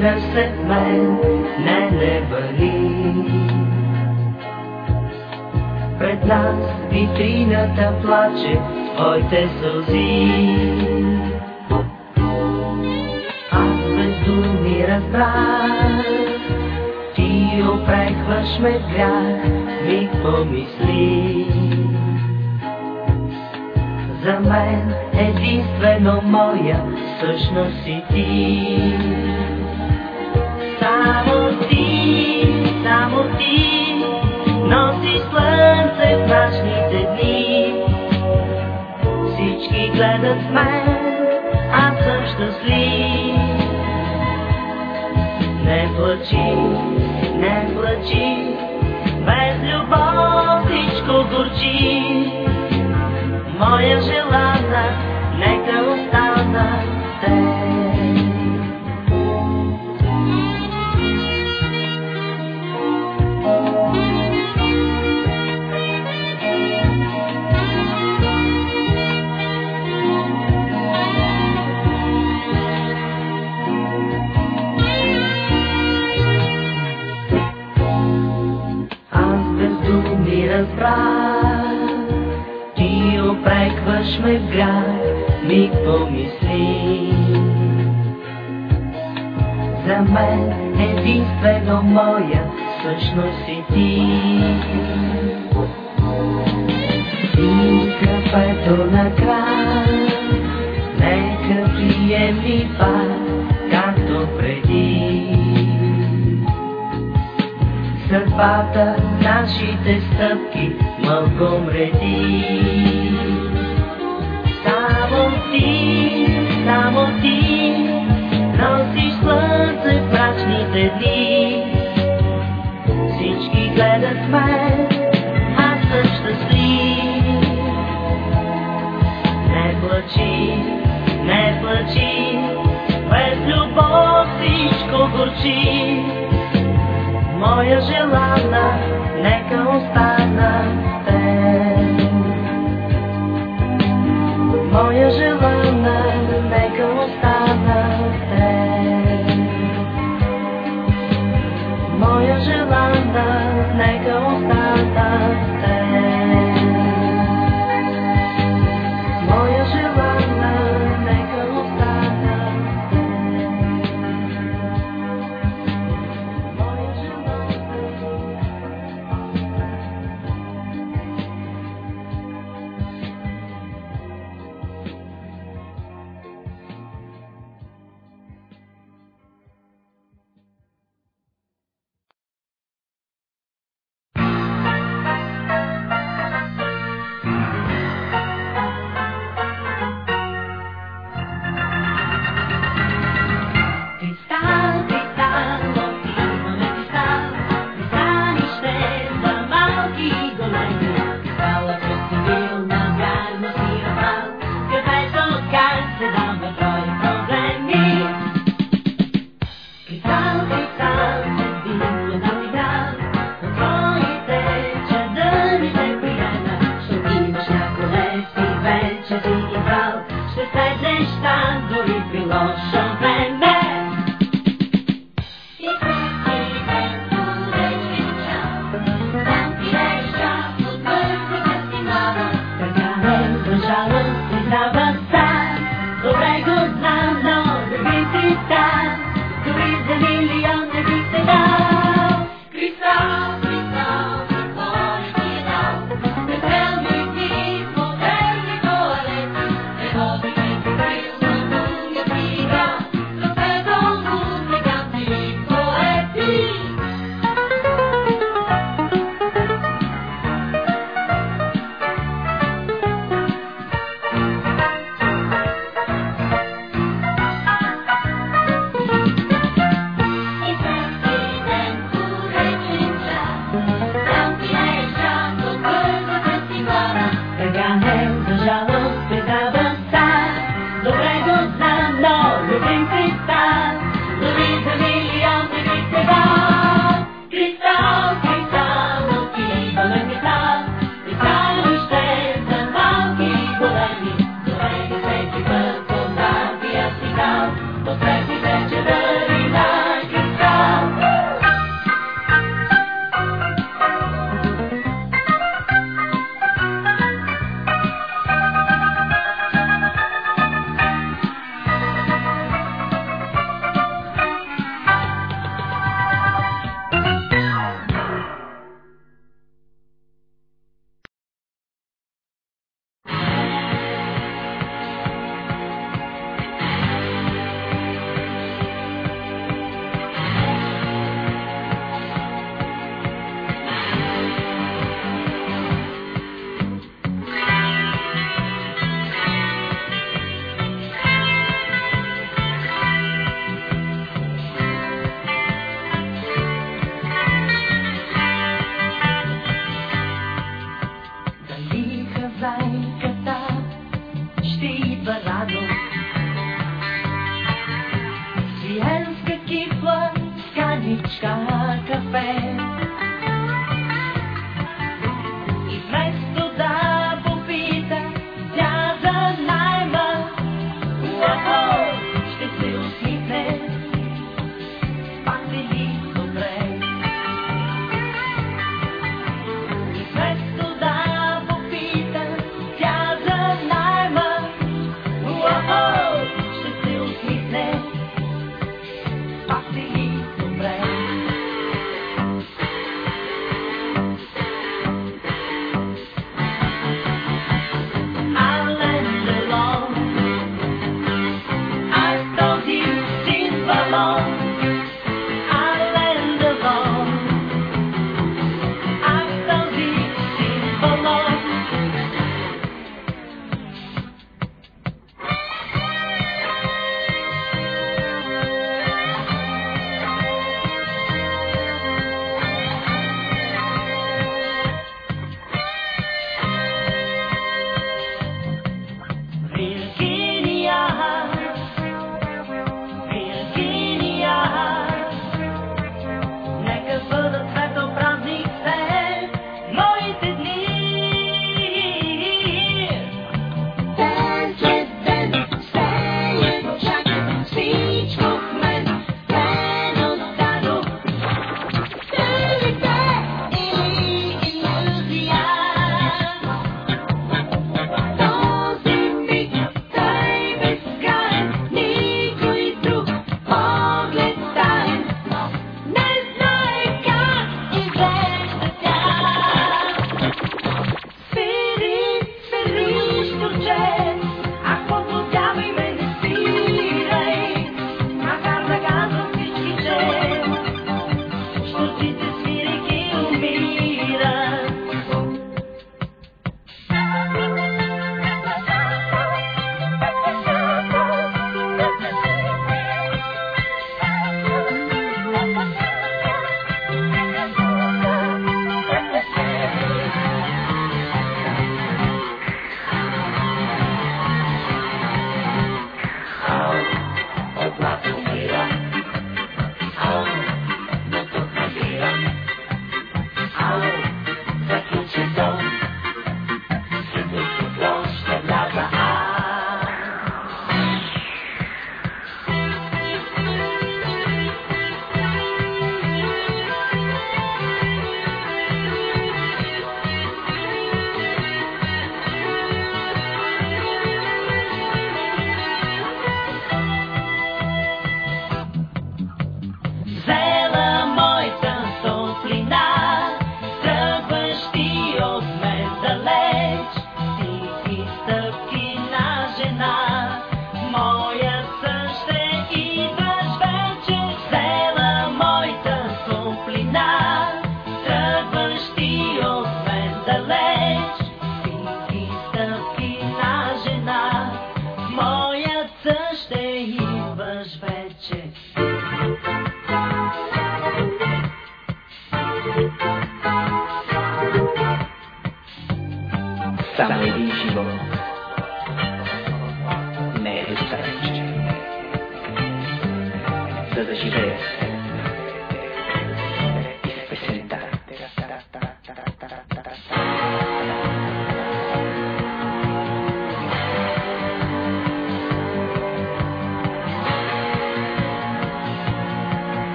умира след мен, не, не бъди. Пред нас витрината плаче, твоите сълзи. Аз без думи разбрах, ти опрекваш ме в грях, миг помисли. За мен единствено моя всъщност си ти. Само ти, само ти, носи слънце в дни. Всички гледат в мен, аз съм щастлив. Не плачи, не плачи, без любов всичко горчи. Моя желана, нека остана 是蓝的，奈何我傻的。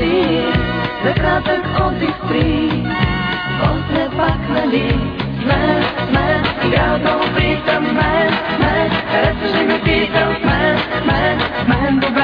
Нали? гради, за кратък отдих спри. После пак, нали, сме, сме, сега отново питам, мен, мен, харесваш ли ме питам, мен, мен, мен, добре.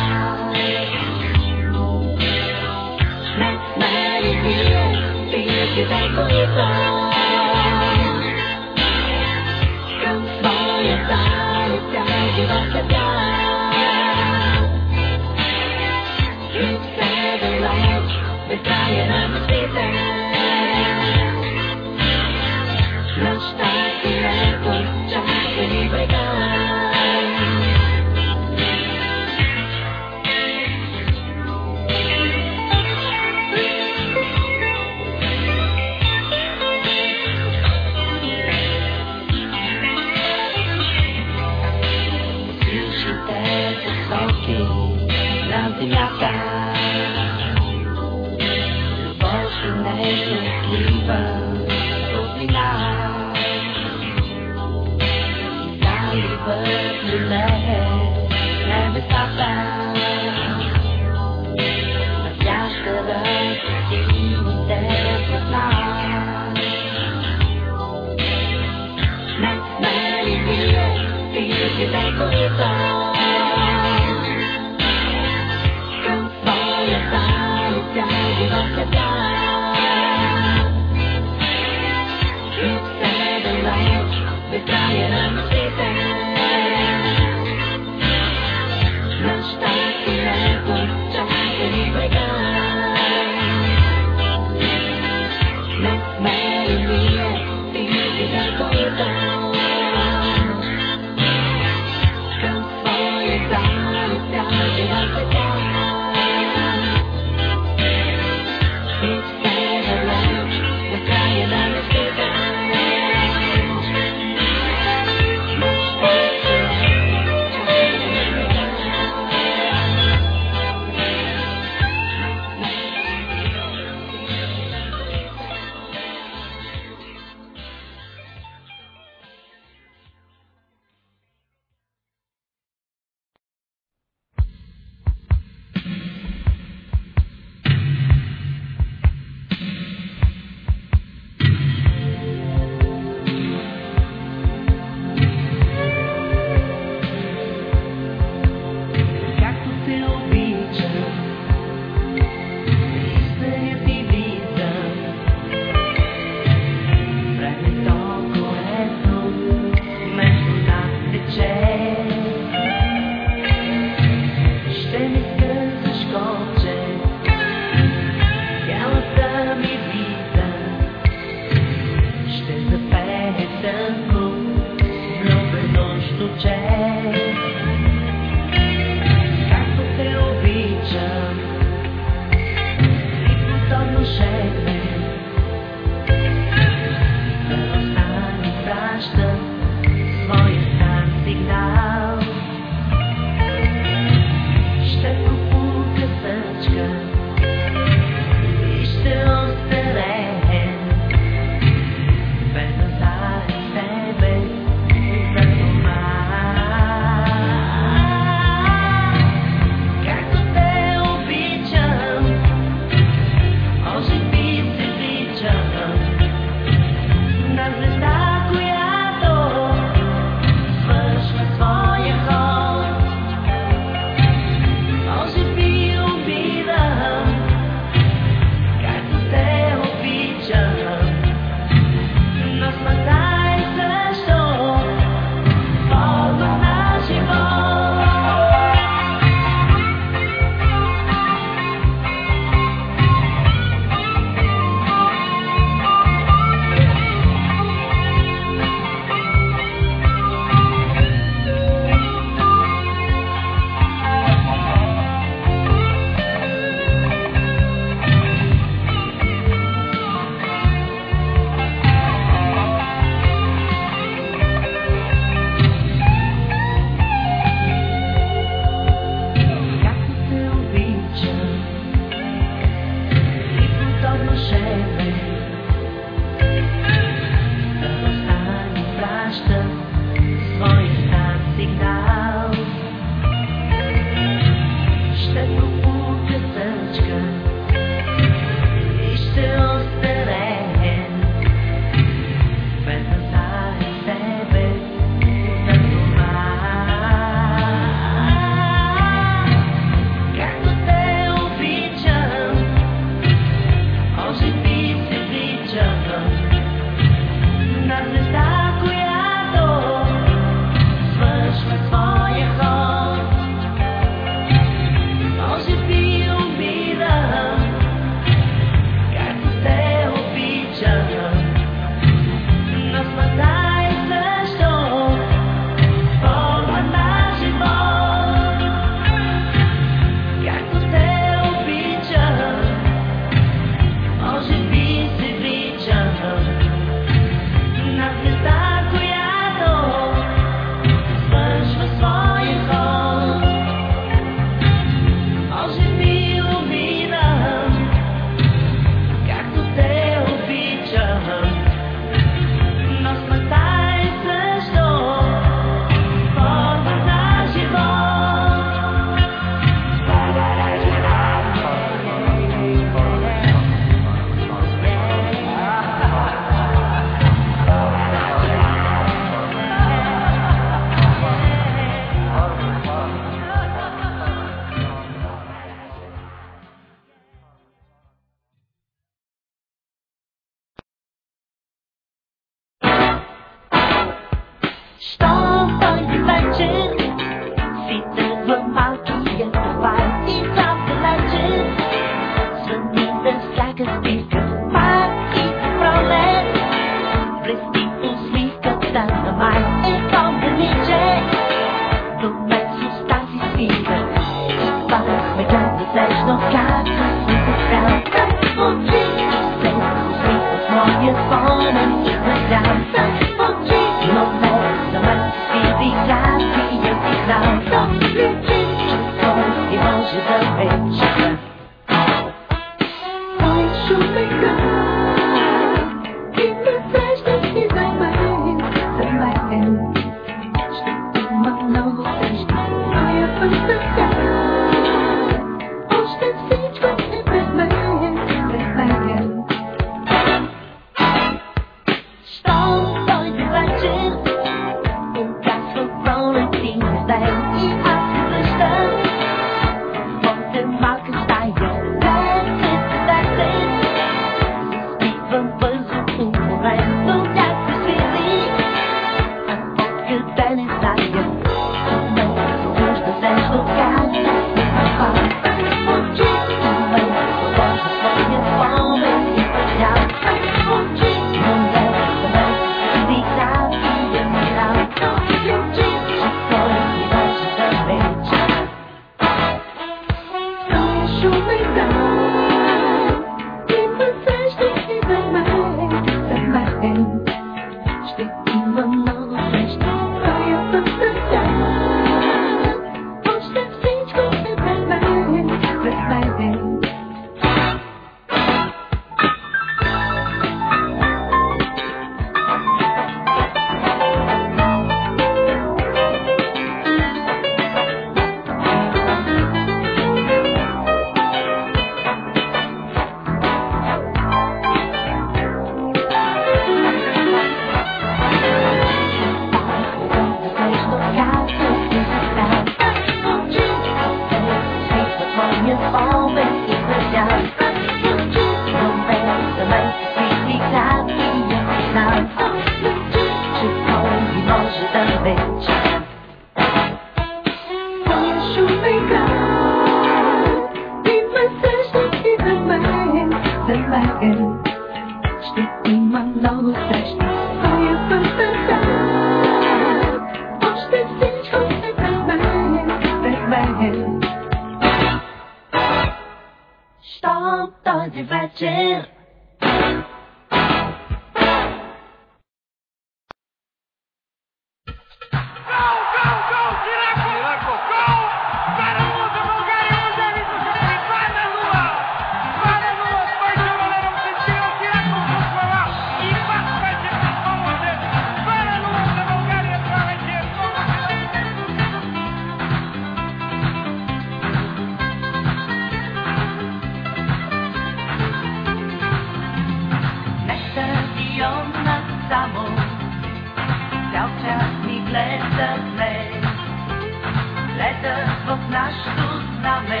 нашето знаме,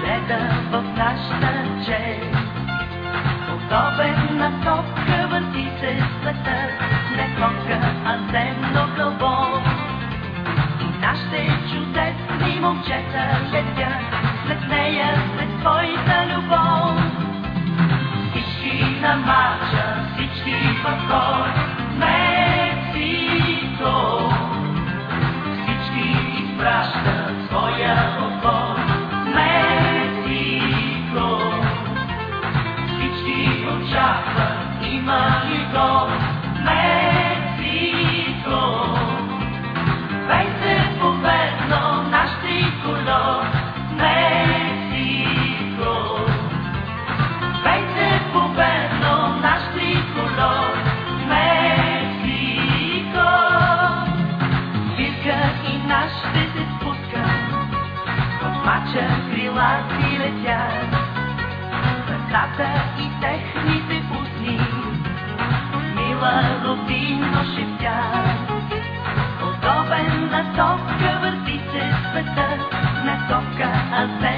гледа в нашата чест. Подобен на топка върти се света, не топка, а земно кълбо. И нашите чудесни момчета летят след нея, след твоята любов. Всички на марша, всички в хор, крила си летя, сърцата и техните пусни, мила родино шептя. Подобен на топка върти се света, на топка азе.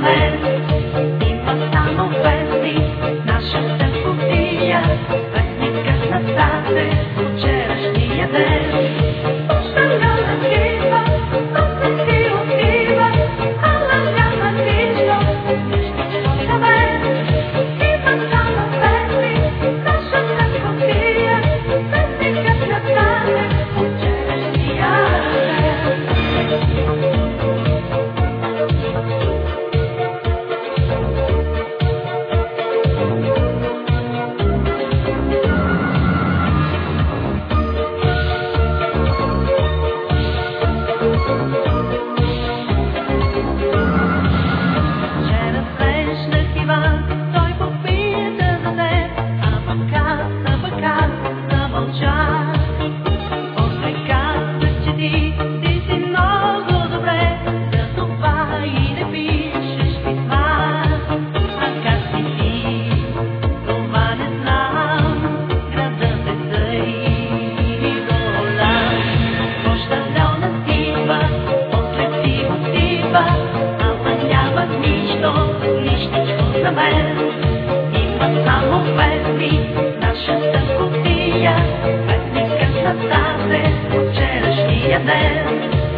Amen.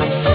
Thank you.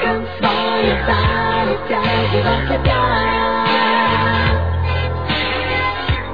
From smile inside, it does give us a die.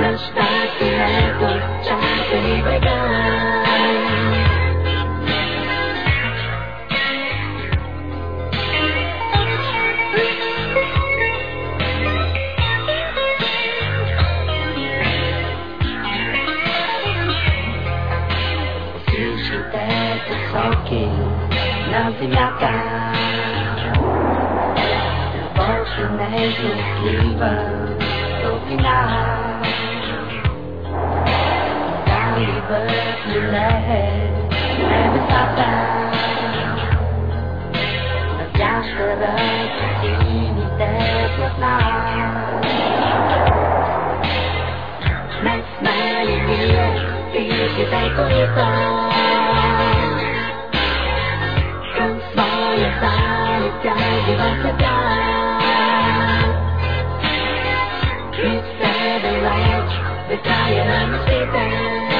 Los patinajos trong tình với đời Soki, Nazi Naka. The fortune is given, Soki Naka. reverse the and the papa. The genie you and the sleeping.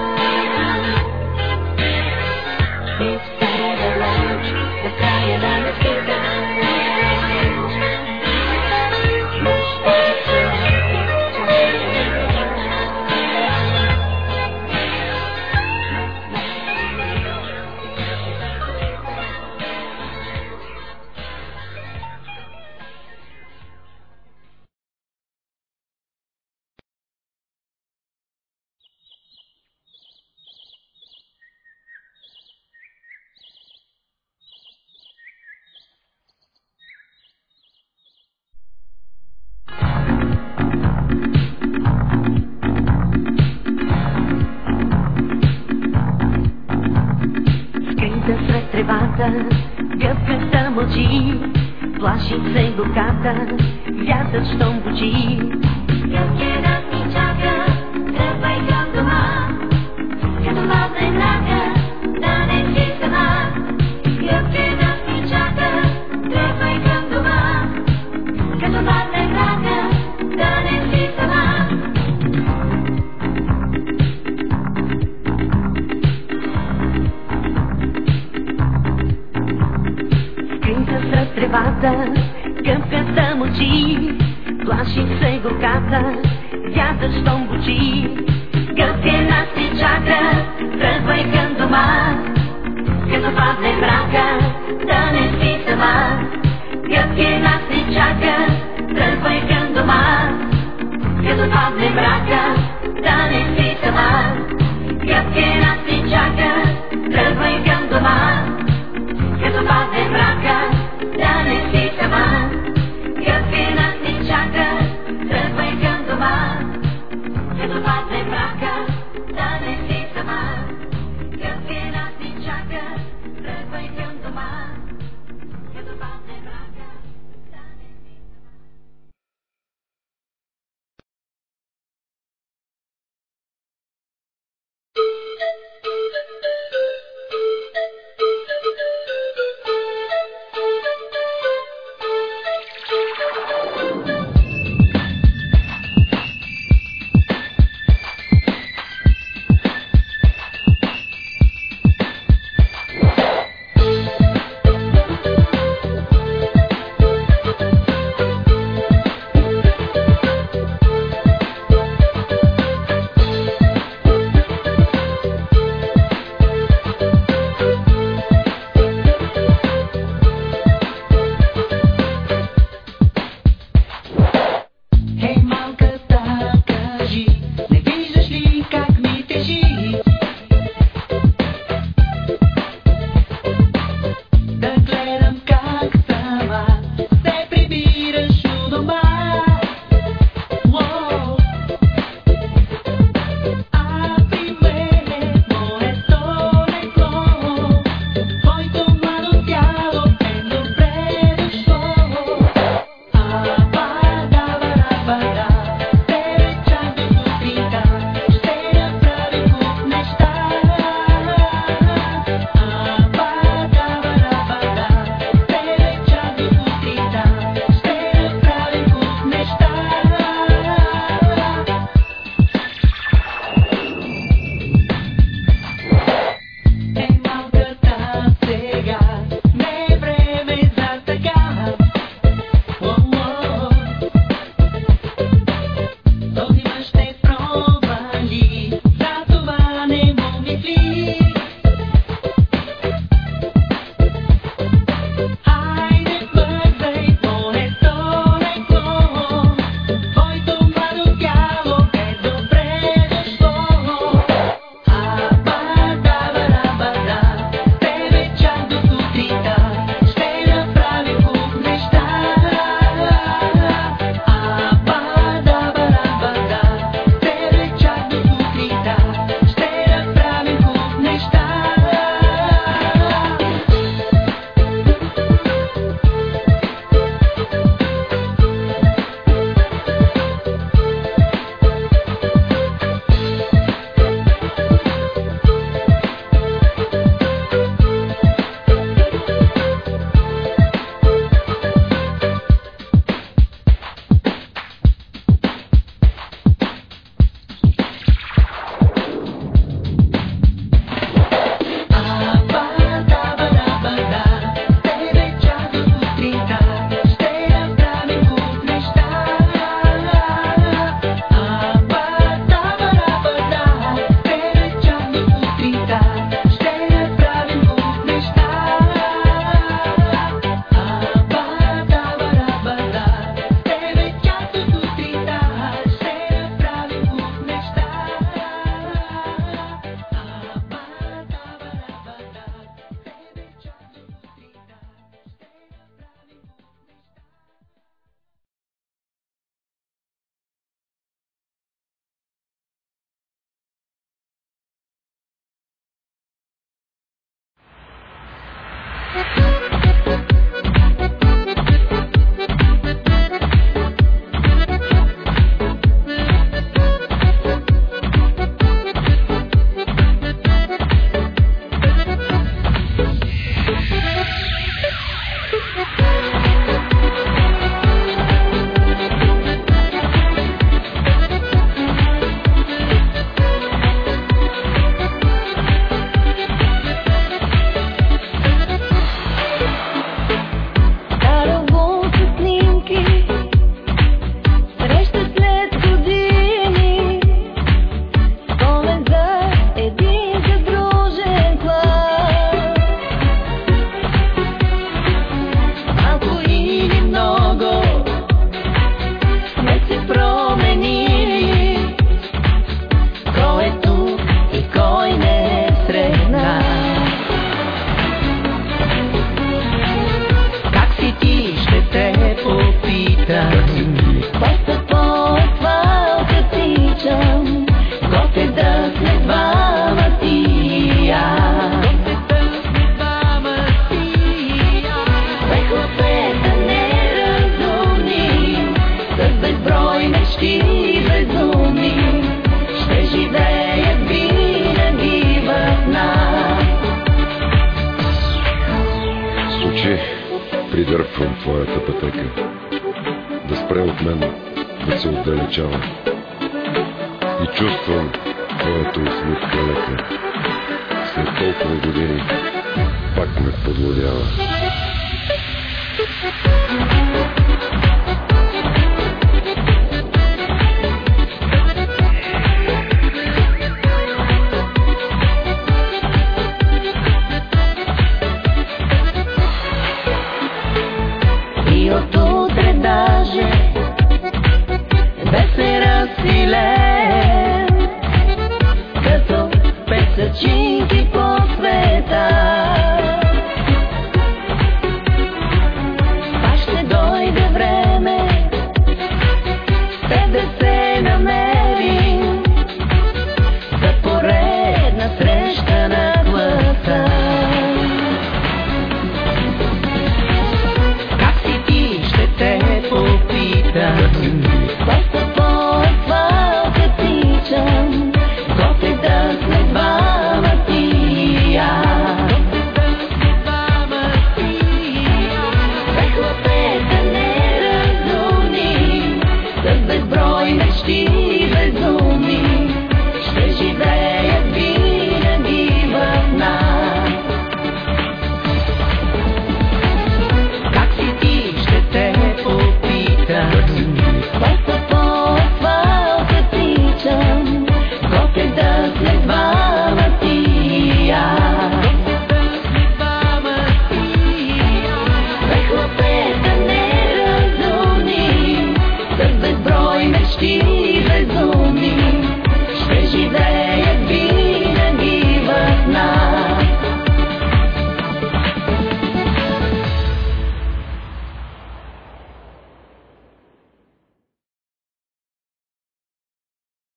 горката, вятър щом бучи.